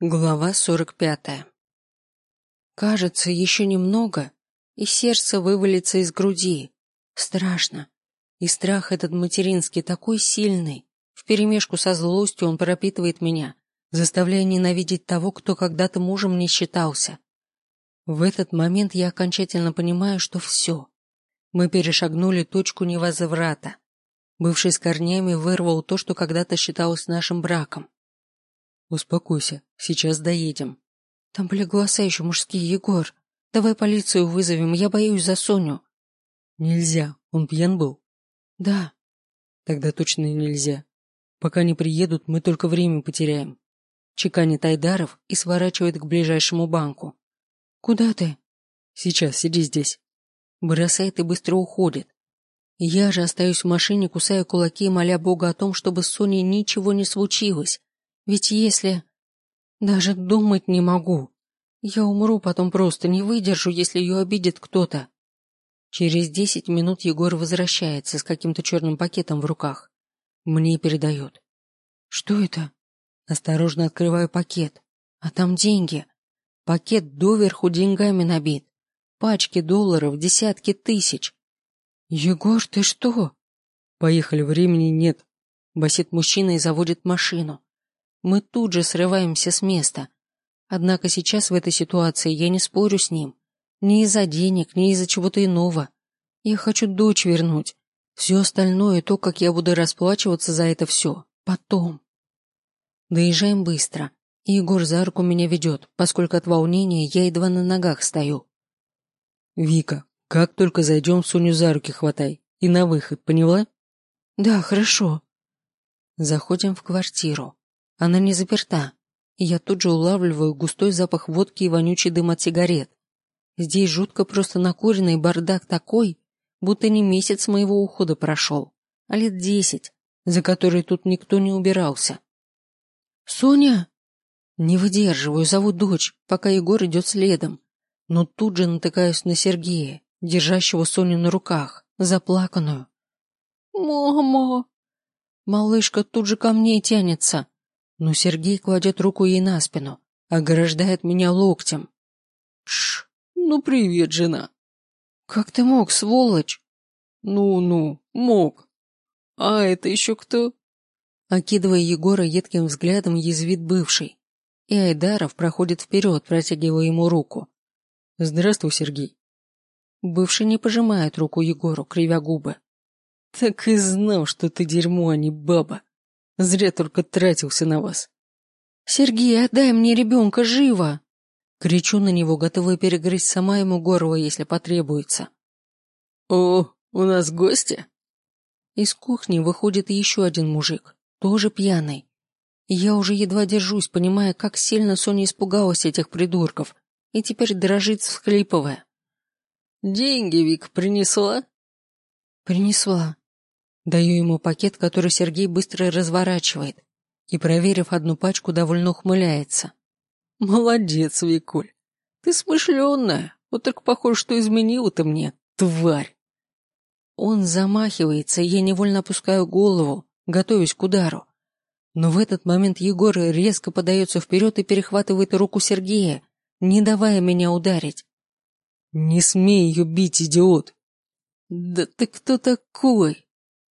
Глава сорок пятая. Кажется, еще немного, и сердце вывалится из груди. Страшно. И страх этот материнский такой сильный. Вперемешку со злостью он пропитывает меня, заставляя ненавидеть того, кто когда-то мужем не считался. В этот момент я окончательно понимаю, что все. Мы перешагнули точку невозврата. Бывший с корнями вырвал то, что когда-то считалось нашим браком. Успокойся, сейчас доедем. Там были голоса еще мужские, Егор. Давай полицию вызовем, я боюсь за Соню. Нельзя, он пьян был. Да. Тогда точно нельзя. Пока не приедут, мы только время потеряем. Чеканит Айдаров и сворачивает к ближайшему банку. Куда ты? Сейчас, сиди здесь. Бросает и быстро уходит. Я же остаюсь в машине, кусая кулаки и моля Бога о том, чтобы с Соней ничего не случилось. Ведь если... Даже думать не могу. Я умру потом просто, не выдержу, если ее обидит кто-то. Через десять минут Егор возвращается с каким-то черным пакетом в руках. Мне передает. Что это? Осторожно открываю пакет. А там деньги. Пакет доверху деньгами набит. Пачки долларов, десятки тысяч. Егор, ты что? Поехали, времени нет. Басит мужчина и заводит машину. Мы тут же срываемся с места. Однако сейчас в этой ситуации я не спорю с ним. Ни из-за денег, ни из-за чего-то иного. Я хочу дочь вернуть. Все остальное, то, как я буду расплачиваться за это все, потом. Доезжаем быстро. Егор за руку меня ведет, поскольку от волнения я едва на ногах стою. Вика, как только зайдем, Соню за руки хватай. И на выход, поняла? Да, хорошо. Заходим в квартиру. Она не заперта, и я тут же улавливаю густой запах водки и вонючий дым от сигарет. Здесь жутко просто накуренный бардак такой, будто не месяц моего ухода прошел, а лет десять, за которые тут никто не убирался. «Соня!» Не выдерживаю, зову дочь, пока Егор идет следом, но тут же натыкаюсь на Сергея, держащего Соню на руках, заплаканную. «Мама!» Малышка тут же ко мне тянется, но Сергей кладет руку ей на спину, ограждает меня локтем. Тш, ну привет, жена. Как ты мог, сволочь? Ну-ну, мог. А это еще кто? Окидывая Егора едким взглядом, язвит бывший. И Айдаров проходит вперед, протягивая ему руку. Здравствуй, Сергей. Бывший не пожимает руку Егору, кривя губы. Так и знал, что ты дерьмо, а не баба. Зря только тратился на вас. Сергей, отдай мне ребенка живо! Кричу на него, готовая перегрызть сама ему горло, если потребуется. О, у нас гости? Из кухни выходит еще один мужик, тоже пьяный. Я уже едва держусь, понимая, как сильно Соня испугалась этих придурков, и теперь дрожит, всхлипывая. «Деньги Вик принесла?» «Принесла. Даю ему пакет, который Сергей быстро разворачивает, и, проверив одну пачку, довольно ухмыляется. «Молодец, Викуль. Ты смышленная. Вот только похоже, что изменила ты мне, тварь». Он замахивается, и я невольно опускаю голову, готовясь к удару. Но в этот момент Егор резко подается вперед и перехватывает руку Сергея, не давая меня ударить. «Не смей ее бить, идиот!» «Да ты кто такой?»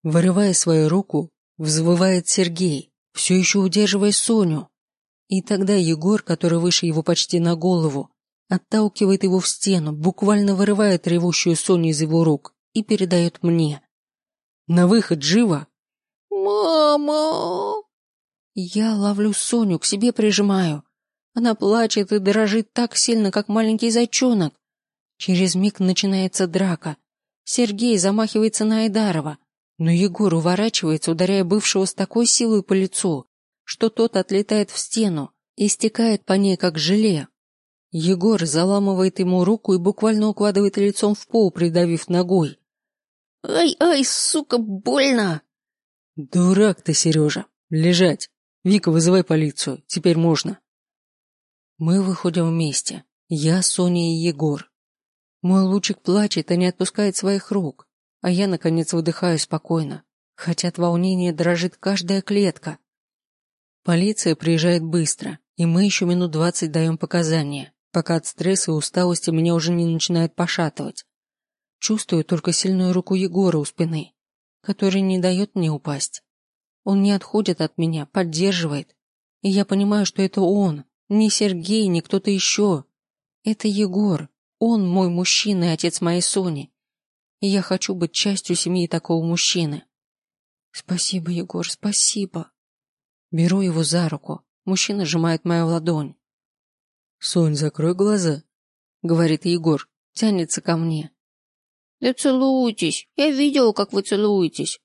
Вырывая свою руку, взвывает Сергей, все еще удерживая Соню. И тогда Егор, который выше его почти на голову, отталкивает его в стену, буквально вырывает ревущую Соню из его рук и передает мне. «На выход, живо!» «Мама!» Я ловлю Соню, к себе прижимаю. Она плачет и дрожит так сильно, как маленький зайчонок. Через миг начинается драка. Сергей замахивается на Айдарова, но Егор уворачивается, ударяя бывшего с такой силой по лицу, что тот отлетает в стену и стекает по ней, как желе. Егор заламывает ему руку и буквально укладывает лицом в пол, придавив ногой. «Ай-ай, сука, больно!» «Дурак ты, Сережа! Лежать! Вика, вызывай полицию, теперь можно!» Мы выходим вместе. Я, Соня и Егор. Мой лучик плачет и не отпускает своих рук а я, наконец, выдыхаю спокойно, хотя от волнения дрожит каждая клетка. Полиция приезжает быстро, И мы еще минут двадцать даем показания, пока от стресса и усталости меня уже не начинает пошатывать. Чувствую только сильную руку Егора у спины, который не дает мне упасть. Он не отходит от меня, поддерживает. И я понимаю, что это он, не Сергей, не кто-то еще. Это Егор. Он мой мужчина и отец моей Сони. И я хочу быть частью семьи такого мужчины. Спасибо, Егор, спасибо. Беру его за руку. Мужчина сжимает мою ладонь. Сонь, закрой глаза, говорит Егор, тянется ко мне. Да целуйтесь. Я видела, как вы целуетесь.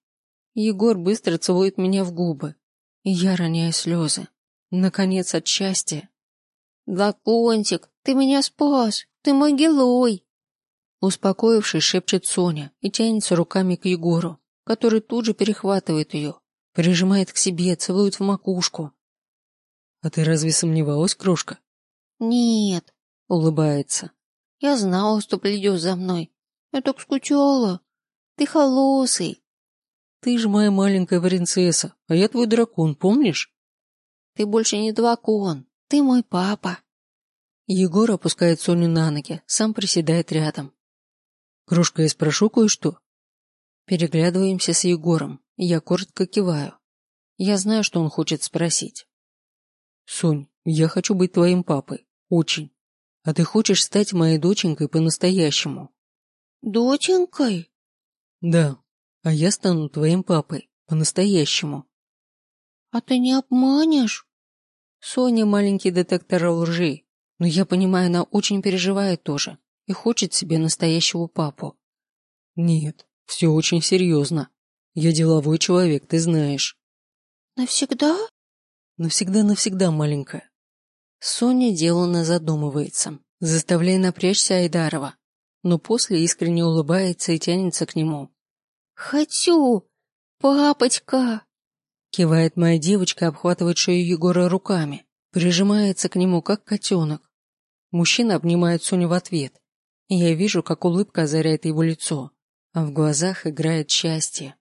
Егор быстро целует меня в губы, и я роняю слезы. Наконец, от счастья. Дракончик, ты меня спас. Ты мой герой. Успокоившись, шепчет Соня и тянется руками к Егору, который тут же перехватывает ее, прижимает к себе, целует в макушку. А ты разве сомневалась, крошка? Нет, улыбается. Я знала, что придешь за мной. Я так скучала. Ты холосый. Ты же моя маленькая принцесса, а я твой дракон, помнишь? Ты больше не дракон. Ты мой папа. Егор опускает Соню на ноги, сам приседает рядом. Крошка, я спрошу кое-что. Переглядываемся с Егором, и я коротко киваю. Я знаю, что он хочет спросить. Сонь, я хочу быть твоим папой. Очень. А ты хочешь стать моей доченькой по-настоящему? Доченькой? Да. А я стану твоим папой. По-настоящему. А ты не обманешь? Соня маленький детектор лжи. Но я понимаю, она очень переживает тоже. И хочет себе настоящего папу. Нет, все очень серьезно. Я деловой человек, ты знаешь. Навсегда? Навсегда-навсегда, маленькая. Соня деланно задумывается, заставляя напрячься Айдарова но после искренне улыбается и тянется к нему. «Хочу! Папочка!» Кивает моя девочка, обхватывает шею Егора руками, прижимается к нему, как котенок. Мужчина обнимает Соню в ответ, я вижу, как улыбка озаряет его лицо, а в глазах играет счастье.